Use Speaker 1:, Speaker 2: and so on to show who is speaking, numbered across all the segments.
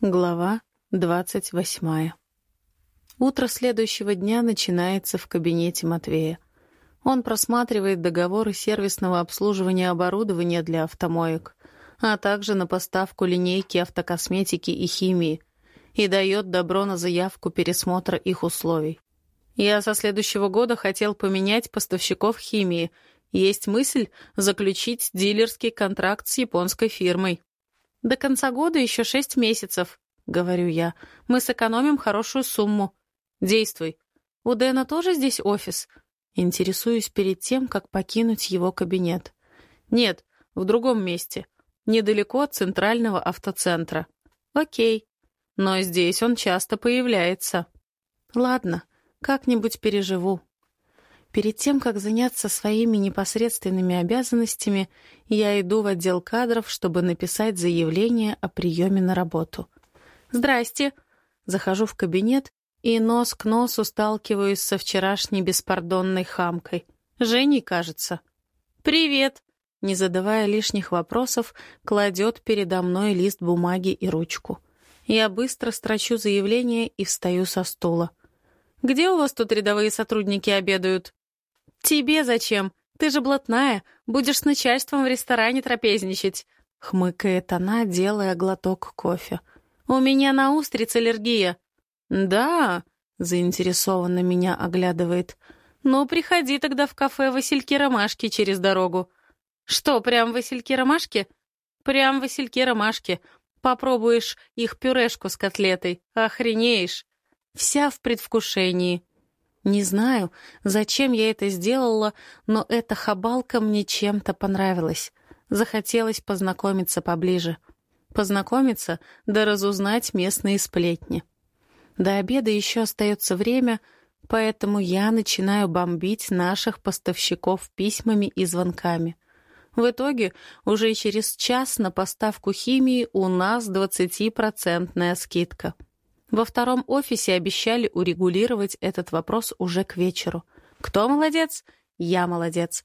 Speaker 1: Глава двадцать восьмая. Утро следующего дня начинается в кабинете Матвея. Он просматривает договоры сервисного обслуживания оборудования для автомоек, а также на поставку линейки автокосметики и химии, и дает добро на заявку пересмотра их условий. Я со следующего года хотел поменять поставщиков химии. Есть мысль заключить дилерский контракт с японской фирмой. «До конца года еще шесть месяцев», — говорю я. «Мы сэкономим хорошую сумму. Действуй. У Дэна тоже здесь офис?» Интересуюсь перед тем, как покинуть его кабинет. «Нет, в другом месте. Недалеко от центрального автоцентра». «Окей. Но здесь он часто появляется». «Ладно, как-нибудь переживу». Перед тем, как заняться своими непосредственными обязанностями, я иду в отдел кадров, чтобы написать заявление о приеме на работу. «Здрасте!» Захожу в кабинет и нос к носу сталкиваюсь со вчерашней беспардонной хамкой. Женей, кажется. «Привет!» Не задавая лишних вопросов, кладет передо мной лист бумаги и ручку. Я быстро строчу заявление и встаю со стула. «Где у вас тут рядовые сотрудники обедают?» «Тебе зачем? Ты же блатная, будешь с начальством в ресторане трапезничать», — хмыкает она, делая глоток кофе. «У меня на устриц аллергия». «Да», — заинтересованно меня оглядывает. «Ну, приходи тогда в кафе «Васильки-ромашки» через дорогу». «Что, прям «Васильки-ромашки»?» «Прям «Васильки-ромашки». Попробуешь их пюрешку с котлетой. Охренеешь. Вся в предвкушении. Не знаю, зачем я это сделала, но эта хабалка мне чем-то понравилась. Захотелось познакомиться поближе. Познакомиться, да разузнать местные сплетни. До обеда еще остается время, поэтому я начинаю бомбить наших поставщиков письмами и звонками. В итоге уже через час на поставку химии у нас 20% скидка. Во втором офисе обещали урегулировать этот вопрос уже к вечеру. Кто молодец? Я молодец.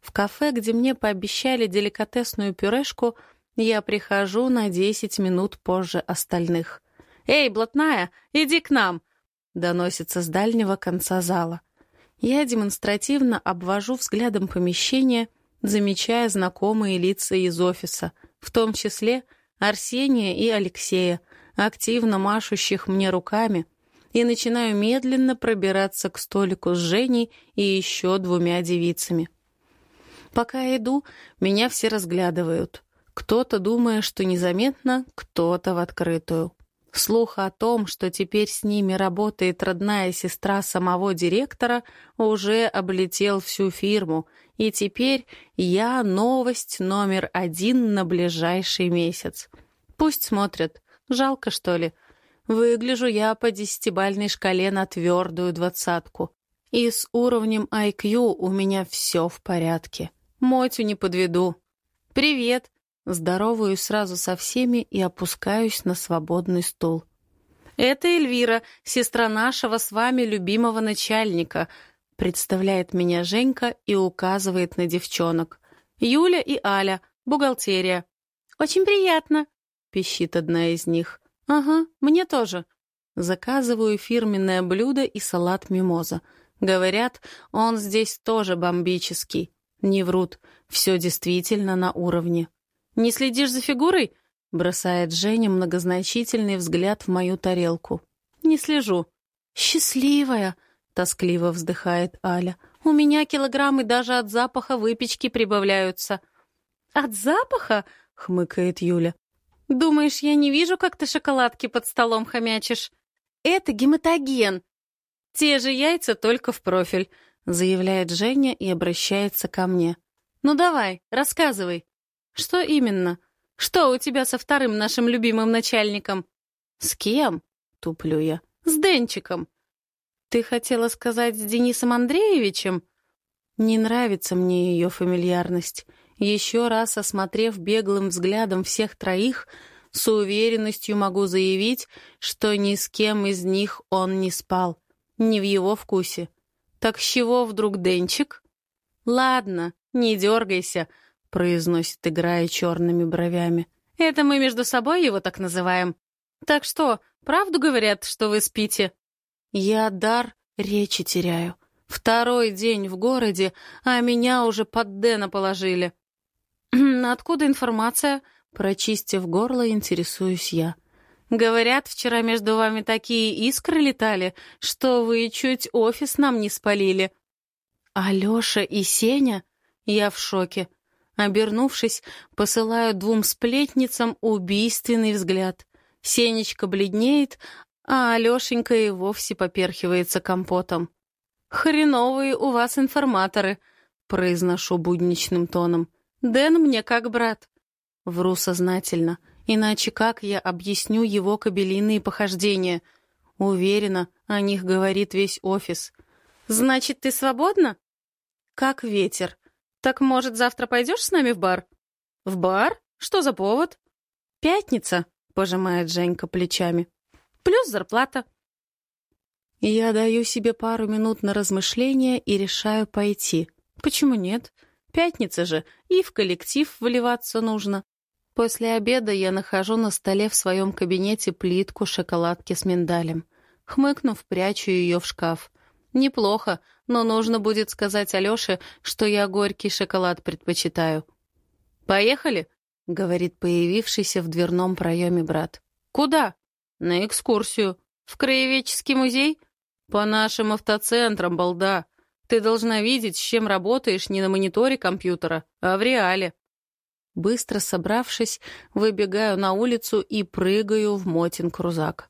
Speaker 1: В кафе, где мне пообещали деликатесную пюрешку, я прихожу на 10 минут позже остальных. «Эй, блатная, иди к нам!» — доносится с дальнего конца зала. Я демонстративно обвожу взглядом помещение, замечая знакомые лица из офиса, в том числе Арсения и Алексея — активно машущих мне руками, и начинаю медленно пробираться к столику с Женей и еще двумя девицами. Пока я иду, меня все разглядывают. Кто-то думая, что незаметно, кто-то в открытую. Слух о том, что теперь с ними работает родная сестра самого директора, уже облетел всю фирму, и теперь я новость номер один на ближайший месяц. Пусть смотрят, Жалко, что ли? Выгляжу я по десятибальной шкале на твердую двадцатку. И с уровнем IQ у меня все в порядке. Мотю не подведу. «Привет!» Здороваюсь сразу со всеми и опускаюсь на свободный стул. «Это Эльвира, сестра нашего с вами любимого начальника», представляет меня Женька и указывает на девчонок. «Юля и Аля, бухгалтерия». «Очень приятно», пищит одна из них. «Ага, мне тоже». Заказываю фирменное блюдо и салат мимоза. Говорят, он здесь тоже бомбический. Не врут, все действительно на уровне. «Не следишь за фигурой?» — бросает Женя многозначительный взгляд в мою тарелку. «Не слежу». «Счастливая!» — тоскливо вздыхает Аля. «У меня килограммы даже от запаха выпечки прибавляются». «От запаха?» — хмыкает Юля. Думаешь, я не вижу, как ты шоколадки под столом хомячишь? Это гематоген. Те же яйца, только в профиль, заявляет Женя и обращается ко мне. Ну давай, рассказывай. Что именно? Что у тебя со вторым нашим любимым начальником? С кем? Туплю я. С Денчиком. Ты хотела сказать с Денисом Андреевичем? Не нравится мне ее фамильярность. Еще раз осмотрев беглым взглядом всех троих, с уверенностью могу заявить, что ни с кем из них он не спал. Не в его вкусе. Так с чего вдруг Денчик? «Ладно, не дергайся», — произносит, играя черными бровями. «Это мы между собой его так называем». Так что, правду говорят, что вы спите?» Я дар речи теряю. Второй день в городе, а меня уже под Дэна положили. «Откуда информация?» Прочистив горло, интересуюсь я. «Говорят, вчера между вами такие искры летали, что вы чуть офис нам не спалили». «Алёша и Сеня?» Я в шоке. Обернувшись, посылаю двум сплетницам убийственный взгляд. Сенечка бледнеет, а Алёшенька и вовсе поперхивается компотом. «Хреновые у вас информаторы», — произношу будничным тоном. «Дэн мне как брат». Вру сознательно, иначе как я объясню его кабелиные похождения? Уверена, о них говорит весь офис. «Значит, ты свободна?» «Как ветер. Так, может, завтра пойдешь с нами в бар?» «В бар? Что за повод?» «Пятница», — пожимает Женька плечами. «Плюс зарплата». Я даю себе пару минут на размышление и решаю пойти. Почему нет? Пятница же, и в коллектив вливаться нужно. После обеда я нахожу на столе в своем кабинете плитку шоколадки с миндалем. Хмыкнув, прячу ее в шкаф. Неплохо, но нужно будет сказать Алёше, что я горький шоколад предпочитаю. «Поехали?» — говорит появившийся в дверном проеме брат. «Куда?» «На экскурсию. В краеведческий музей?» «По нашим автоцентрам, балда. Ты должна видеть, с чем работаешь не на мониторе компьютера, а в реале». Быстро собравшись, выбегаю на улицу и прыгаю в Мотин крузак.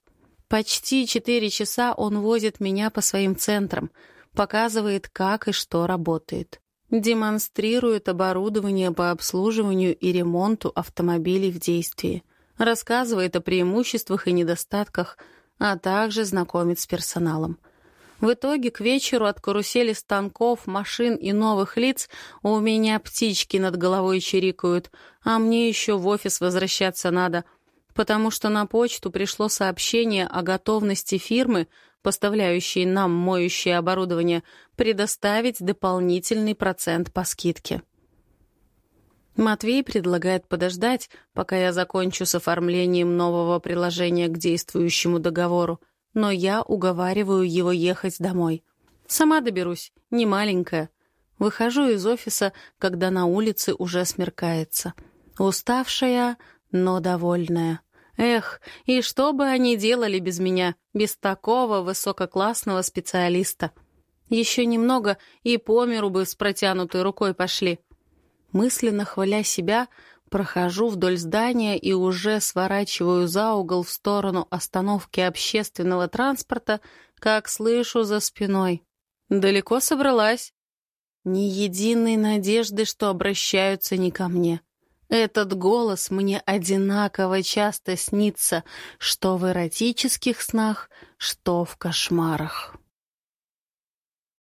Speaker 1: Почти четыре часа он возит меня по своим центрам, показывает, как и что работает. Демонстрирует оборудование по обслуживанию и ремонту автомобилей в действии. Рассказывает о преимуществах и недостатках, а также знакомит с персоналом. В итоге к вечеру от карусели станков, машин и новых лиц у меня птички над головой чирикают, а мне еще в офис возвращаться надо, потому что на почту пришло сообщение о готовности фирмы, поставляющей нам моющее оборудование, предоставить дополнительный процент по скидке. Матвей предлагает подождать, пока я закончу с оформлением нового приложения к действующему договору, но я уговариваю его ехать домой. Сама доберусь, не маленькая. Выхожу из офиса, когда на улице уже смеркается. Уставшая, но довольная. Эх, и что бы они делали без меня, без такого высококлассного специалиста? Еще немного, и по миру бы с протянутой рукой пошли. Мысленно хваля себя, Прохожу вдоль здания и уже сворачиваю за угол в сторону остановки общественного транспорта, как слышу за спиной. «Далеко собралась?» Ни единой надежды, что обращаются не ко мне. Этот голос мне одинаково часто снится, что в эротических снах, что в кошмарах.